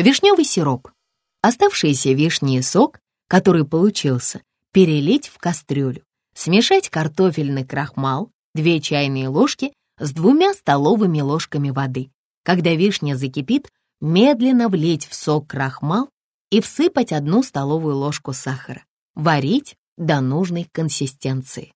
Вишневый сироп. Оставшиеся вишни и сок, который получился, перелить в кастрюлю. Смешать картофельный крахмал, 2 чайные ложки с двумя столовыми ложками воды. Когда вишня закипит, медленно влить в сок крахмал и всыпать одну столовую ложку сахара. Варить до нужной консистенции.